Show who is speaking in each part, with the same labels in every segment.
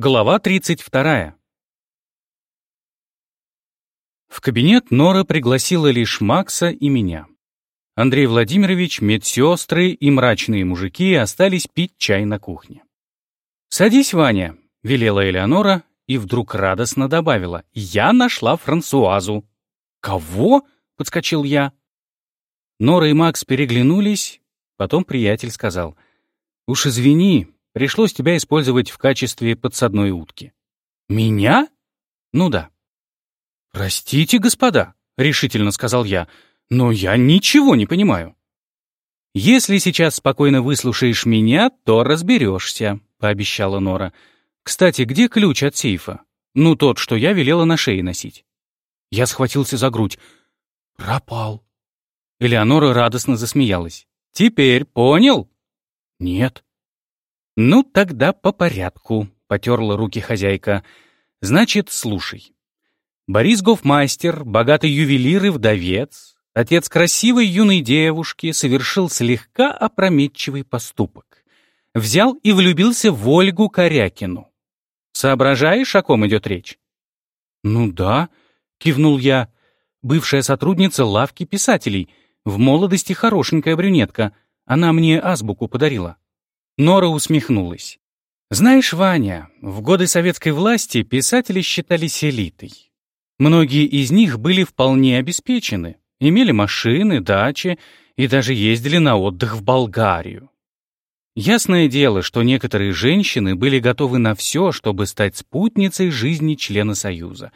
Speaker 1: Глава 32. В кабинет Нора пригласила лишь Макса и меня. Андрей Владимирович, медсестры и мрачные мужики остались пить чай на кухне. «Садись, Ваня», — велела Элеонора и вдруг радостно добавила. «Я нашла Франсуазу». «Кого?» — подскочил я. Нора и Макс переглянулись, потом приятель сказал. «Уж извини, Пришлось тебя использовать в качестве подсадной утки. Меня? Ну да. Простите, господа, решительно сказал я, но я ничего не понимаю. Если сейчас спокойно выслушаешь меня, то разберешься, пообещала Нора. Кстати, где ключ от сейфа? Ну, тот, что я велела на шее носить. Я схватился за грудь. Пропал. Элеонора радостно засмеялась. Теперь понял? Нет. «Ну, тогда по порядку», — потерла руки хозяйка. «Значит, слушай. Борис Гофмастер, богатый ювелир и вдовец, отец красивой юной девушки, совершил слегка опрометчивый поступок. Взял и влюбился в Ольгу Корякину. Соображаешь, о ком идет речь?» «Ну да», — кивнул я. «Бывшая сотрудница лавки писателей. В молодости хорошенькая брюнетка. Она мне азбуку подарила». Нора усмехнулась. «Знаешь, Ваня, в годы советской власти писатели считались элитой. Многие из них были вполне обеспечены, имели машины, дачи и даже ездили на отдых в Болгарию. Ясное дело, что некоторые женщины были готовы на все, чтобы стать спутницей жизни члена Союза.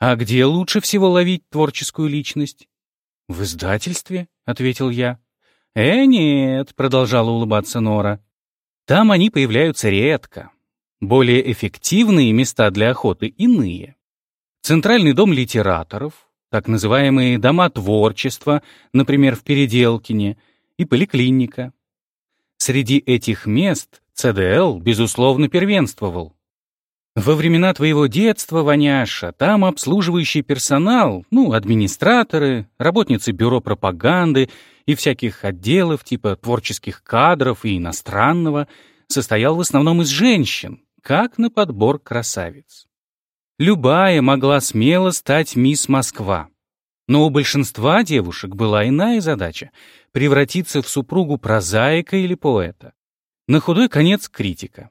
Speaker 1: А где лучше всего ловить творческую личность? «В издательстве», — ответил я. «Э, нет», — продолжала улыбаться Нора. Там они появляются редко. Более эффективные места для охоты иные. Центральный дом литераторов, так называемые дома творчества, например, в Переделкине, и поликлиника. Среди этих мест ЦДЛ, безусловно, первенствовал. Во времена твоего детства, Ваняша, там обслуживающий персонал, ну, администраторы, работницы бюро пропаганды и всяких отделов типа творческих кадров и иностранного, состоял в основном из женщин, как на подбор красавиц. Любая могла смело стать мисс Москва. Но у большинства девушек была иная задача — превратиться в супругу прозаика или поэта. На худой конец критика.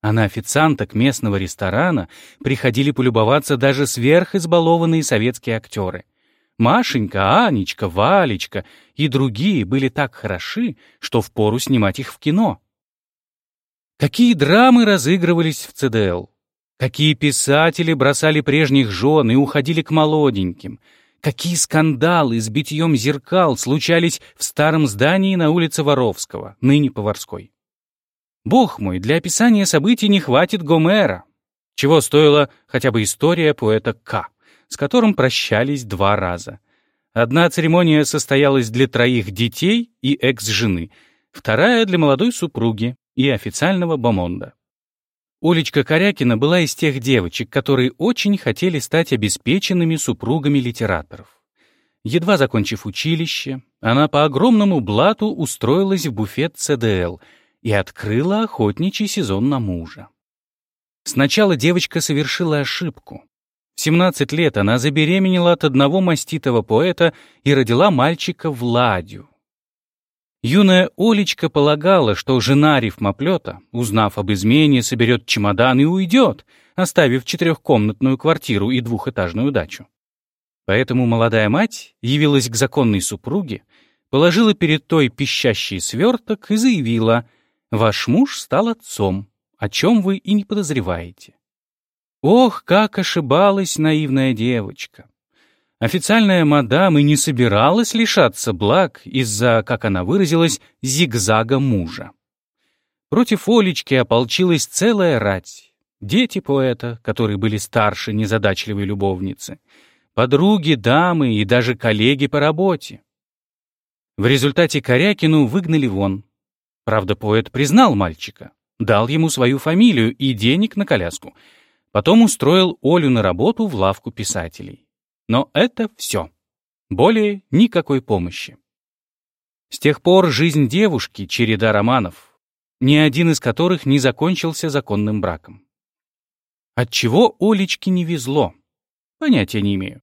Speaker 1: А на официанток местного ресторана приходили полюбоваться даже сверхизбалованные советские актеры. Машенька, Анечка, Валечка и другие были так хороши, что впору снимать их в кино. Какие драмы разыгрывались в ЦДЛ? Какие писатели бросали прежних жен и уходили к молоденьким? Какие скандалы с битьем зеркал случались в старом здании на улице Воровского, ныне Поварской? Бог мой, для описания событий не хватит Гомера. Чего стоила хотя бы история поэта К, с которым прощались два раза. Одна церемония состоялась для троих детей и экс-жены, вторая — для молодой супруги и официального бомонда. Олечка Корякина была из тех девочек, которые очень хотели стать обеспеченными супругами литераторов. Едва закончив училище, она по огромному блату устроилась в буфет ЦДЛ — и открыла охотничий сезон на мужа. Сначала девочка совершила ошибку. В 17 лет она забеременела от одного маститого поэта и родила мальчика Владю. Юная Олечка полагала, что жена рифмоплета, узнав об измене, соберет чемодан и уйдет, оставив четырехкомнатную квартиру и двухэтажную дачу. Поэтому молодая мать явилась к законной супруге, положила перед той пищащий сверток и заявила — Ваш муж стал отцом, о чем вы и не подозреваете. Ох, как ошибалась наивная девочка. Официальная мадам и не собиралась лишаться благ из-за, как она выразилась, зигзага мужа. Против Олечки ополчилась целая рать. Дети поэта, которые были старше незадачливой любовницы, подруги, дамы и даже коллеги по работе. В результате Корякину выгнали вон, Правда, поэт признал мальчика, дал ему свою фамилию и денег на коляску. Потом устроил Олю на работу в лавку писателей. Но это все. Более никакой помощи. С тех пор жизнь девушки — череда романов, ни один из которых не закончился законным браком. Отчего Олечке не везло? Понятия не имею.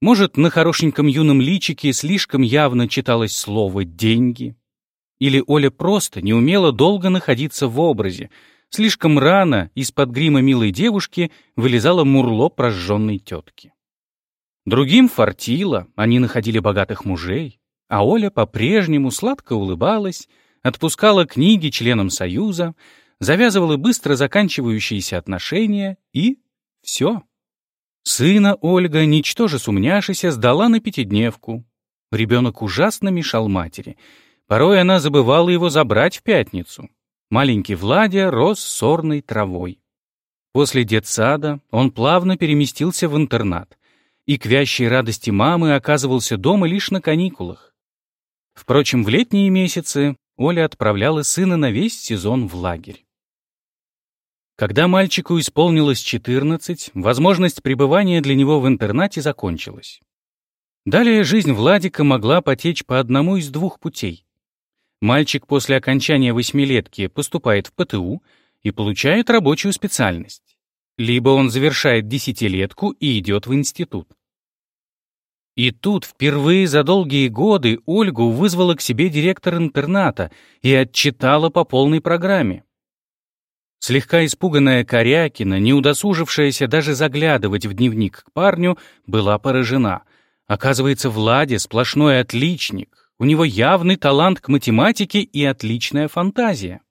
Speaker 1: Может, на хорошеньком юном личике слишком явно читалось слово «деньги»? Или Оля просто не умела долго находиться в образе. Слишком рано из-под грима милой девушки вылезало мурло прожженной тетки. Другим фартило, они находили богатых мужей, а Оля по-прежнему сладко улыбалась, отпускала книги членам Союза, завязывала быстро заканчивающиеся отношения и все. Сына Ольга, ничтоже сумняшися, сдала на пятидневку. Ребенок ужасно мешал матери — Порой она забывала его забрать в пятницу. Маленький Владя рос сорной травой. После детсада он плавно переместился в интернат и к вящей радости мамы оказывался дома лишь на каникулах. Впрочем, в летние месяцы Оля отправляла сына на весь сезон в лагерь. Когда мальчику исполнилось 14, возможность пребывания для него в интернате закончилась. Далее жизнь Владика могла потечь по одному из двух путей. Мальчик после окончания восьмилетки поступает в ПТУ и получает рабочую специальность. Либо он завершает десятилетку и идет в институт. И тут впервые за долгие годы Ольгу вызвала к себе директор интерната и отчитала по полной программе. Слегка испуганная Корякина, не удосужившаяся даже заглядывать в дневник к парню, была поражена. Оказывается, Владе сплошной отличник, у него явный талант к математике и отличная фантазия.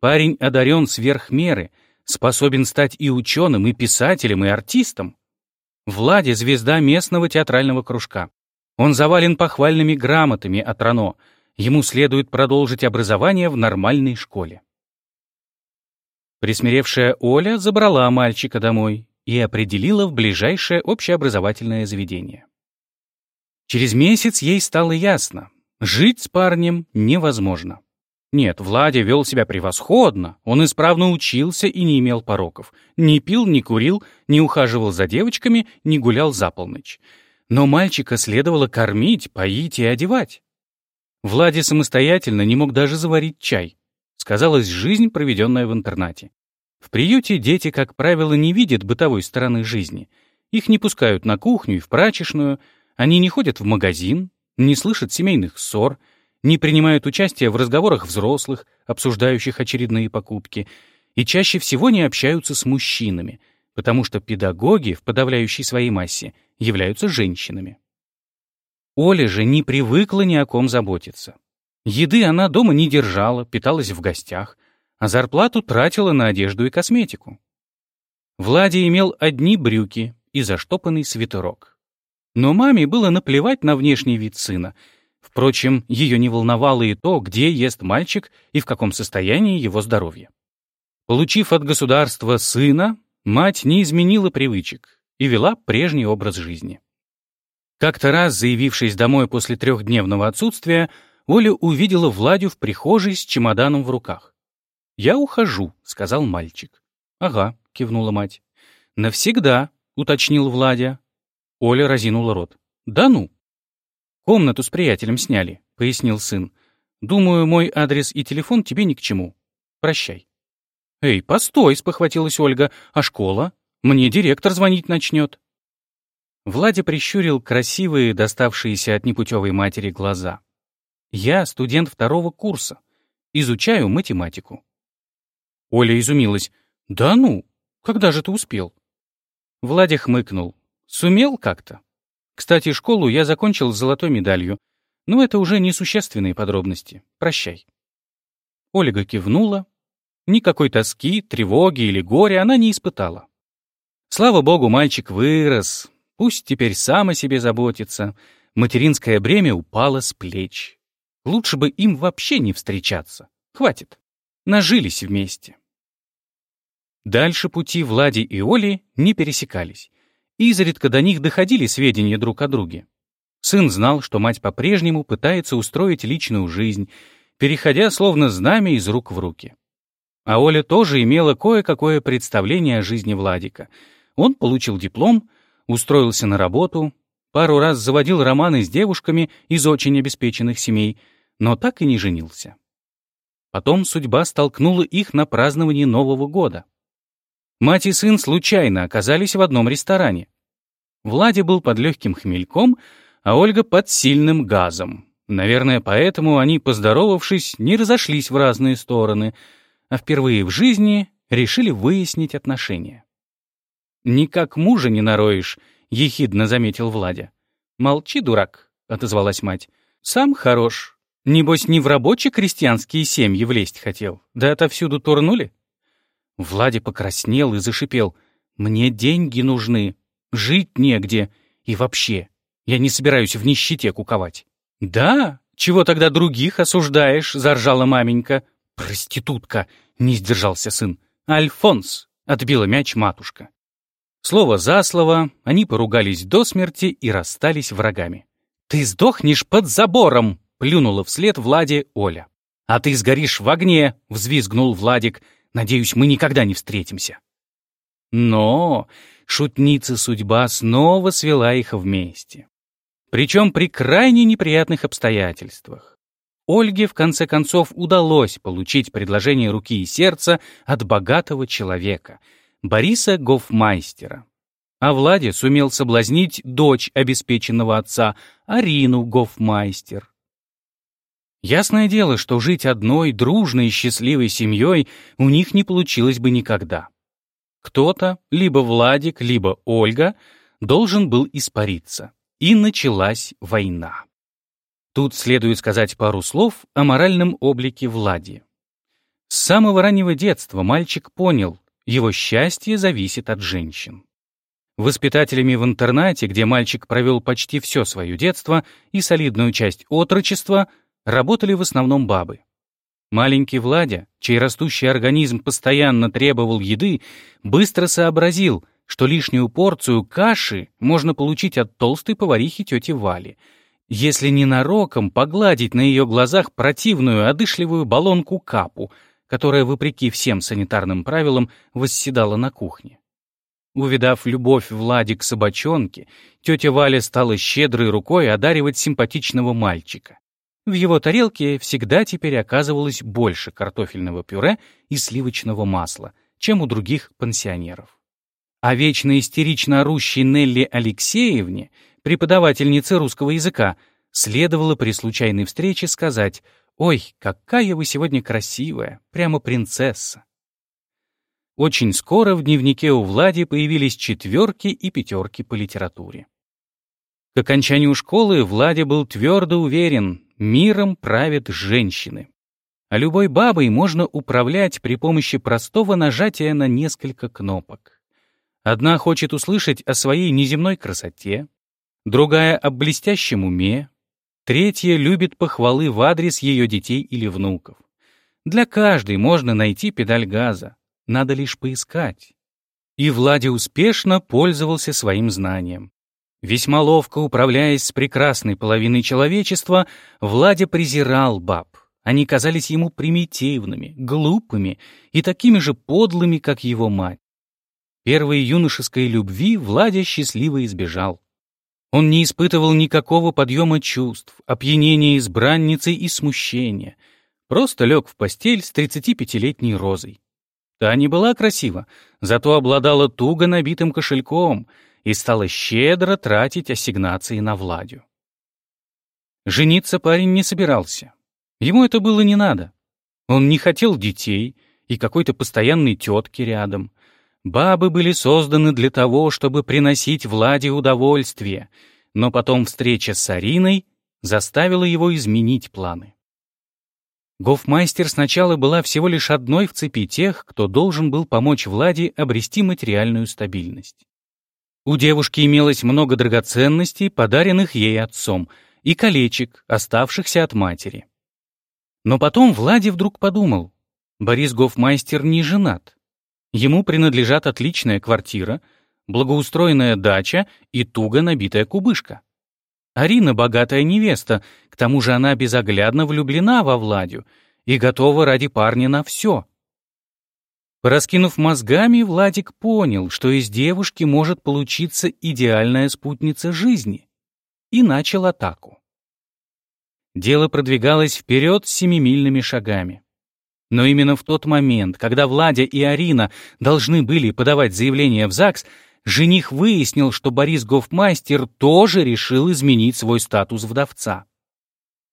Speaker 1: Парень одарен сверх меры, способен стать и ученым, и писателем, и артистом. Владе — звезда местного театрального кружка. Он завален похвальными грамотами от РАНО. Ему следует продолжить образование в нормальной школе. Присмиревшая Оля забрала мальчика домой и определила в ближайшее общеобразовательное заведение. Через месяц ей стало ясно. Жить с парнем невозможно. Нет, Владя вел себя превосходно, он исправно учился и не имел пороков. Не пил, не курил, не ухаживал за девочками, не гулял за полночь. Но мальчика следовало кормить, поить и одевать. Владя самостоятельно не мог даже заварить чай. Сказалась жизнь, проведенная в интернате. В приюте дети, как правило, не видят бытовой стороны жизни. Их не пускают на кухню и в прачечную, они не ходят в магазин, не слышат семейных ссор, не принимают участия в разговорах взрослых, обсуждающих очередные покупки, и чаще всего не общаются с мужчинами, потому что педагоги в подавляющей своей массе являются женщинами. Оля же не привыкла ни о ком заботиться. Еды она дома не держала, питалась в гостях, а зарплату тратила на одежду и косметику. Влади имел одни брюки и заштопанный свитерок. Но маме было наплевать на внешний вид сына. Впрочем, ее не волновало и то, где ест мальчик и в каком состоянии его здоровье. Получив от государства сына, мать не изменила привычек и вела прежний образ жизни. Как-то раз, заявившись домой после трехдневного отсутствия, Оля увидела Владю в прихожей с чемоданом в руках. «Я ухожу», — сказал мальчик. «Ага», — кивнула мать. «Навсегда», — уточнил Владя. Оля разинула рот. «Да ну!» «Комнату с приятелем сняли», — пояснил сын. «Думаю, мой адрес и телефон тебе ни к чему. Прощай». «Эй, постой!» — спохватилась Ольга. «А школа? Мне директор звонить начнет». Владя прищурил красивые, доставшиеся от непутевой матери глаза. «Я студент второго курса. Изучаю математику». Оля изумилась. «Да ну? Когда же ты успел?» Владя хмыкнул. Сумел как-то. Кстати, школу я закончил с золотой медалью, но это уже несущественные подробности. Прощай. Ольга кивнула. Никакой тоски, тревоги или горя она не испытала. Слава богу, мальчик вырос. Пусть теперь сам о себе заботится. Материнское бремя упало с плеч. Лучше бы им вообще не встречаться. Хватит. Нажились вместе. Дальше пути Влади и Оли не пересекались. Изредка до них доходили сведения друг о друге. Сын знал, что мать по-прежнему пытается устроить личную жизнь, переходя словно знамя из рук в руки. А Оля тоже имела кое-какое представление о жизни Владика. Он получил диплом, устроился на работу, пару раз заводил романы с девушками из очень обеспеченных семей, но так и не женился. Потом судьба столкнула их на праздновании Нового года. Мать и сын случайно оказались в одном ресторане. Владя был под легким хмельком, а Ольга под сильным газом. Наверное, поэтому они, поздоровавшись, не разошлись в разные стороны, а впервые в жизни решили выяснить отношения. «Никак мужа не нароешь», — ехидно заметил Владя. «Молчи, дурак», — отозвалась мать. «Сам хорош. Небось, не в рабочие крестьянские семьи влезть хотел. Да отовсюду турнули?» Владя покраснел и зашипел. «Мне деньги нужны. Жить негде. И вообще, я не собираюсь в нищете куковать». «Да? Чего тогда других осуждаешь?» — заржала маменька. «Проститутка!» — не сдержался сын. «Альфонс!» — отбила мяч матушка. Слово за слово, они поругались до смерти и расстались врагами. «Ты сдохнешь под забором!» — плюнула вслед Владе Оля. «А ты сгоришь в огне!» — взвизгнул Владик. «Надеюсь, мы никогда не встретимся». Но шутница судьба снова свела их вместе. Причем при крайне неприятных обстоятельствах. Ольге, в конце концов, удалось получить предложение руки и сердца от богатого человека — Бориса Гофмайстера. А Владе сумел соблазнить дочь обеспеченного отца, Арину Гофмайстер. Ясное дело, что жить одной, дружной и счастливой семьей у них не получилось бы никогда. Кто-то, либо Владик, либо Ольга, должен был испариться. И началась война. Тут следует сказать пару слов о моральном облике Влади. С самого раннего детства мальчик понял, его счастье зависит от женщин. Воспитателями в интернате, где мальчик провел почти все свое детство и солидную часть отрочества, работали в основном бабы. Маленький Владя, чей растущий организм постоянно требовал еды, быстро сообразил, что лишнюю порцию каши можно получить от толстой поварихи тети Вали, если ненароком погладить на ее глазах противную одышливую баллонку капу — которая, вопреки всем санитарным правилам, восседала на кухне. Увидав любовь Влади к собачонке, тетя Валя стала щедрой рукой одаривать симпатичного мальчика. В его тарелке всегда теперь оказывалось больше картофельного пюре и сливочного масла, чем у других пансионеров. А вечно истерично орущей Нелли Алексеевне, преподавательнице русского языка, следовало при случайной встрече сказать «Ой, какая вы сегодня красивая, прямо принцесса!» Очень скоро в дневнике у Влади появились четверки и пятерки по литературе. К окончанию школы Влади был твердо уверен, миром правят женщины. А любой бабой можно управлять при помощи простого нажатия на несколько кнопок. Одна хочет услышать о своей неземной красоте, другая — о блестящем уме, Третья любит похвалы в адрес ее детей или внуков. Для каждой можно найти педаль газа, надо лишь поискать. И Влади успешно пользовался своим знанием. Весьма ловко управляясь с прекрасной половиной человечества, Владя презирал баб. Они казались ему примитивными, глупыми и такими же подлыми, как его мать. Первой юношеской любви Владя счастливо избежал. Он не испытывал никакого подъема чувств, опьянения избранницей и смущения. Просто лег в постель с 35-летней розой. Та не была красива, зато обладала туго набитым кошельком и стала щедро тратить ассигнации на Владю. Жениться парень не собирался. Ему это было не надо. Он не хотел детей и какой-то постоянной тетки рядом. Бабы были созданы для того, чтобы приносить Владе удовольствие, но потом встреча с Ариной заставила его изменить планы. Гофмайстер сначала была всего лишь одной в цепи тех, кто должен был помочь Владе обрести материальную стабильность. У девушки имелось много драгоценностей, подаренных ей отцом, и колечек, оставшихся от матери. Но потом Владе вдруг подумал, Борис Гофмайстер не женат. Ему принадлежат отличная квартира, благоустроенная дача и туго набитая кубышка. Арина — богатая невеста, к тому же она безоглядно влюблена во Владю и готова ради парня на все. Пораскинув мозгами, Владик понял, что из девушки может получиться идеальная спутница жизни, и начал атаку. Дело продвигалось вперед семимильными шагами. Но именно в тот момент, когда Владя и Арина должны были подавать заявление в ЗАГС, жених выяснил, что Борис Гофмастер тоже решил изменить свой статус вдовца.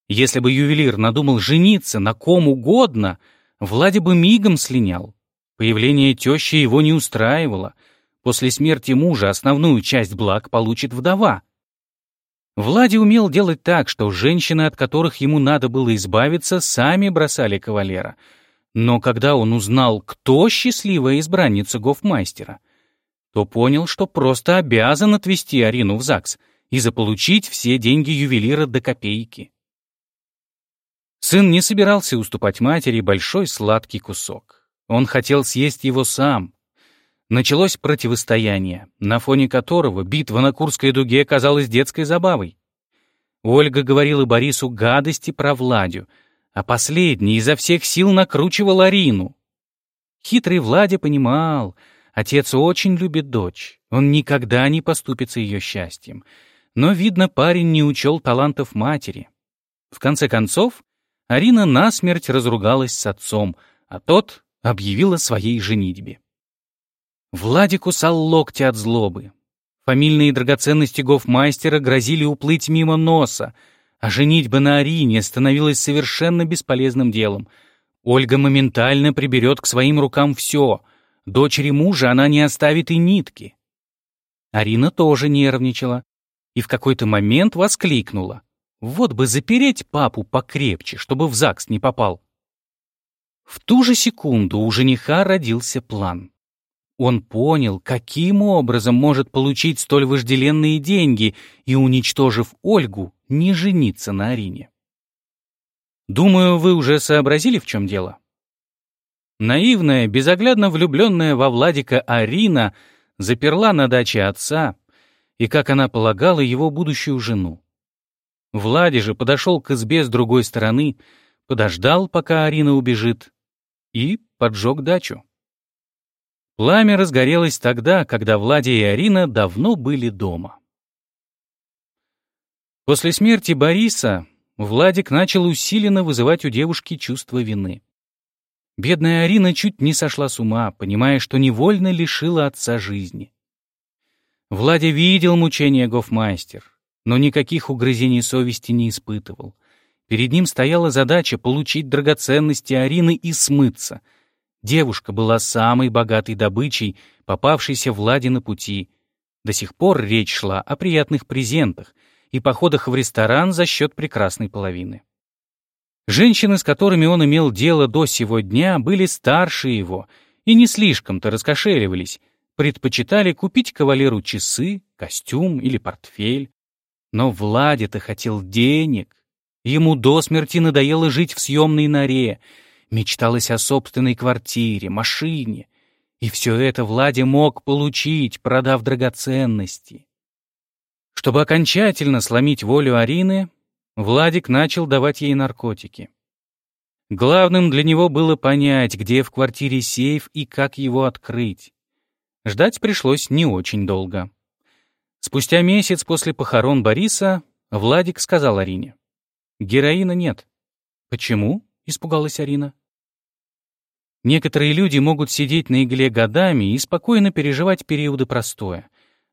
Speaker 1: Если бы ювелир надумал жениться на ком угодно, Владя бы мигом слинял. Появление тещи его не устраивало. После смерти мужа основную часть благ получит вдова. Влади умел делать так, что женщины, от которых ему надо было избавиться, сами бросали кавалера. Но когда он узнал, кто счастливая избранница гофмастера, то понял, что просто обязан отвезти Арину в ЗАГС и заполучить все деньги ювелира до копейки. Сын не собирался уступать матери большой сладкий кусок. Он хотел съесть его сам. Началось противостояние, на фоне которого битва на Курской дуге казалась детской забавой. Ольга говорила Борису гадости про Владю, а последний изо всех сил накручивал Арину. Хитрый Владя понимал, отец очень любит дочь, он никогда не поступится ее счастьем. Но, видно, парень не учел талантов матери. В конце концов, Арина насмерть разругалась с отцом, а тот объявил о своей женитьбе. Владик кусал локти от злобы. Фамильные драгоценности гофмастера грозили уплыть мимо носа, а женитьба на Арине становилась совершенно бесполезным делом. Ольга моментально приберет к своим рукам все. Дочери мужа она не оставит и нитки. Арина тоже нервничала и в какой-то момент воскликнула. Вот бы запереть папу покрепче, чтобы в ЗАГС не попал. В ту же секунду у жениха родился план. Он понял, каким образом может получить столь вожделенные деньги и, уничтожив Ольгу, не жениться на Арине. Думаю, вы уже сообразили, в чем дело. Наивная, безоглядно влюбленная во Владика Арина заперла на даче отца и, как она полагала, его будущую жену. Влади же подошел к избе с другой стороны, подождал, пока Арина убежит, и поджег дачу. Пламя разгорелось тогда, когда Влади и Арина давно были дома. После смерти Бориса Владик начал усиленно вызывать у девушки чувство вины. Бедная Арина чуть не сошла с ума, понимая, что невольно лишила отца жизни. Владя видел мучения гофмастер, но никаких угрызений совести не испытывал. Перед ним стояла задача получить драгоценности Арины и смыться. Девушка была самой богатой добычей, попавшейся Владе на пути. До сих пор речь шла о приятных презентах и походах в ресторан за счет прекрасной половины. Женщины, с которыми он имел дело до сего дня, были старше его и не слишком-то раскошеливались, предпочитали купить кавалеру часы, костюм или портфель. Но Владя-то хотел денег. Ему до смерти надоело жить в съемной норе. Мечталось о собственной квартире, машине. И все это Владя мог получить, продав драгоценности. Чтобы окончательно сломить волю Арины, Владик начал давать ей наркотики. Главным для него было понять, где в квартире сейф и как его открыть. Ждать пришлось не очень долго. Спустя месяц после похорон Бориса Владик сказал Арине. «Героина нет». «Почему?» — испугалась Арина. Некоторые люди могут сидеть на игле годами и спокойно переживать периоды простоя.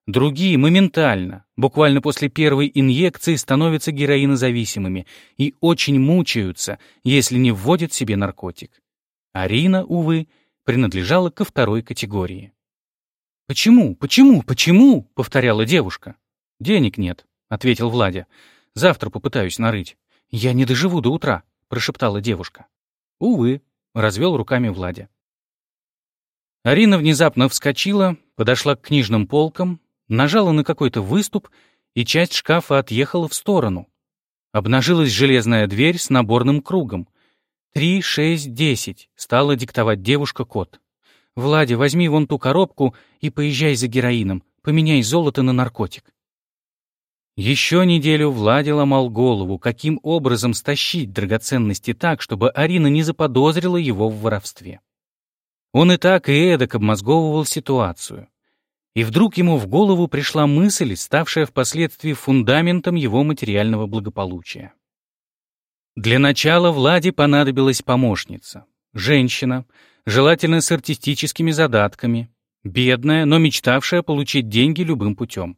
Speaker 1: Другие моментально, буквально после первой инъекции, становятся героинозависимыми и очень мучаются, если не вводят себе наркотик. Арина, увы, принадлежала ко второй категории. «Почему? Почему? Почему?» — повторяла девушка. «Денег нет», — ответил Владя. «Завтра попытаюсь нарыть». «Я не доживу до утра», — прошептала девушка. «Увы», — развел руками Владя. Арина внезапно вскочила, подошла к книжным полкам, нажала на какой-то выступ, и часть шкафа отъехала в сторону. Обнажилась железная дверь с наборным кругом. «Три, шесть, десять», — стала диктовать девушка код. «Владя, возьми вон ту коробку и поезжай за героином, поменяй золото на наркотик». Еще неделю Владя ломал голову, каким образом стащить драгоценности так, чтобы Арина не заподозрила его в воровстве. Он и так, и эдак обмозговывал ситуацию. И вдруг ему в голову пришла мысль, ставшая впоследствии фундаментом его материального благополучия. Для начала Владе понадобилась помощница. женщина, желательно с артистическими задатками, бедная, но мечтавшая получить деньги любым путем.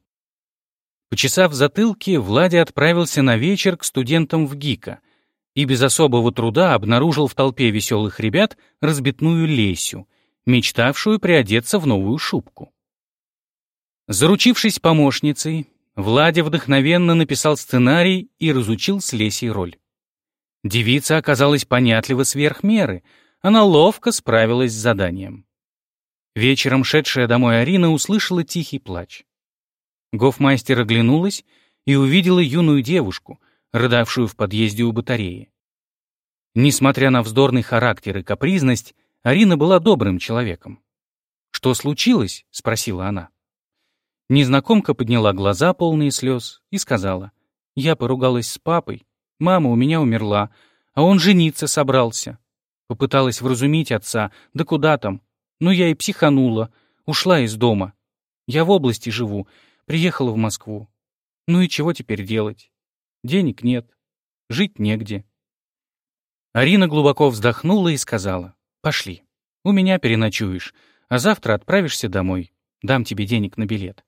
Speaker 1: Почесав затылки, Владя отправился на вечер к студентам в ГИКа и без особого труда обнаружил в толпе веселых ребят разбитную Лесю, мечтавшую приодеться в новую шубку. Заручившись помощницей, Владя вдохновенно написал сценарий и разучил с Лесей роль. Девица оказалась понятлива сверх меры, она ловко справилась с заданием. Вечером шедшая домой Арина услышала тихий плач. Гофмайстер оглянулась и увидела юную девушку, рыдавшую в подъезде у батареи. Несмотря на вздорный характер и капризность, Арина была добрым человеком. «Что случилось?» — спросила она. Незнакомка подняла глаза, полные слез, и сказала, «Я поругалась с папой, мама у меня умерла, а он жениться собрался». Попыталась вразумить отца, да куда там, но я и психанула, ушла из дома. Я в области живу, Приехала в Москву. Ну и чего теперь делать? Денег нет, жить негде. Арина глубоко вздохнула и сказала, «Пошли, у меня переночуешь, а завтра отправишься домой, дам тебе денег на билет.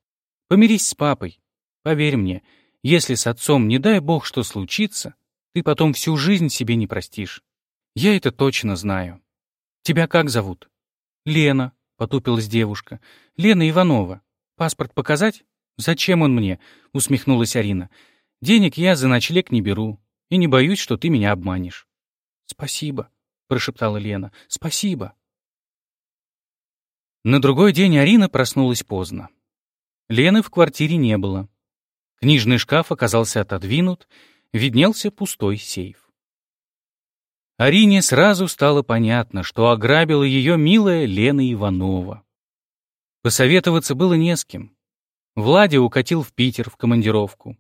Speaker 1: Помирись с папой. Поверь мне, если с отцом, не дай бог, что случится, ты потом всю жизнь себе не простишь. Я это точно знаю. Тебя как зовут?» «Лена», — потупилась девушка. «Лена Иванова. Паспорт показать?» «Зачем он мне?» — усмехнулась Арина. «Денег я за ночлег не беру и не боюсь, что ты меня обманешь». «Спасибо», — прошептала Лена. «Спасибо». На другой день Арина проснулась поздно. Лены в квартире не было. Книжный шкаф оказался отодвинут, виднелся пустой сейф. Арине сразу стало понятно, что ограбила ее милая Лена Иванова. Посоветоваться было не с кем. Владя укатил в Питер в командировку.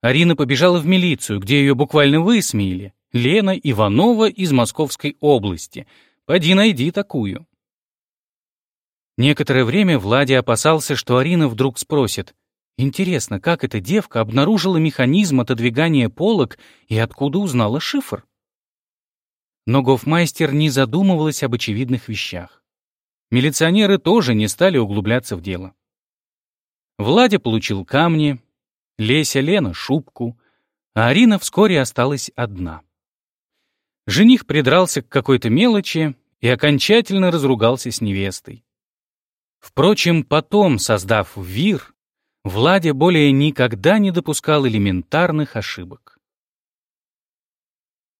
Speaker 1: Арина побежала в милицию, где ее буквально высмеяли. Лена Иванова из Московской области. Поди найди такую. Некоторое время Владя опасался, что Арина вдруг спросит, «Интересно, как эта девка обнаружила механизм отодвигания полок и откуда узнала шифр?» Но гофмайстер не задумывалась об очевидных вещах. Милиционеры тоже не стали углубляться в дело. Владя получил камни, Леся Лена — шубку, а Арина вскоре осталась одна. Жених придрался к какой-то мелочи и окончательно разругался с невестой. Впрочем, потом, создав ВИР, Владя более никогда не допускал элементарных ошибок.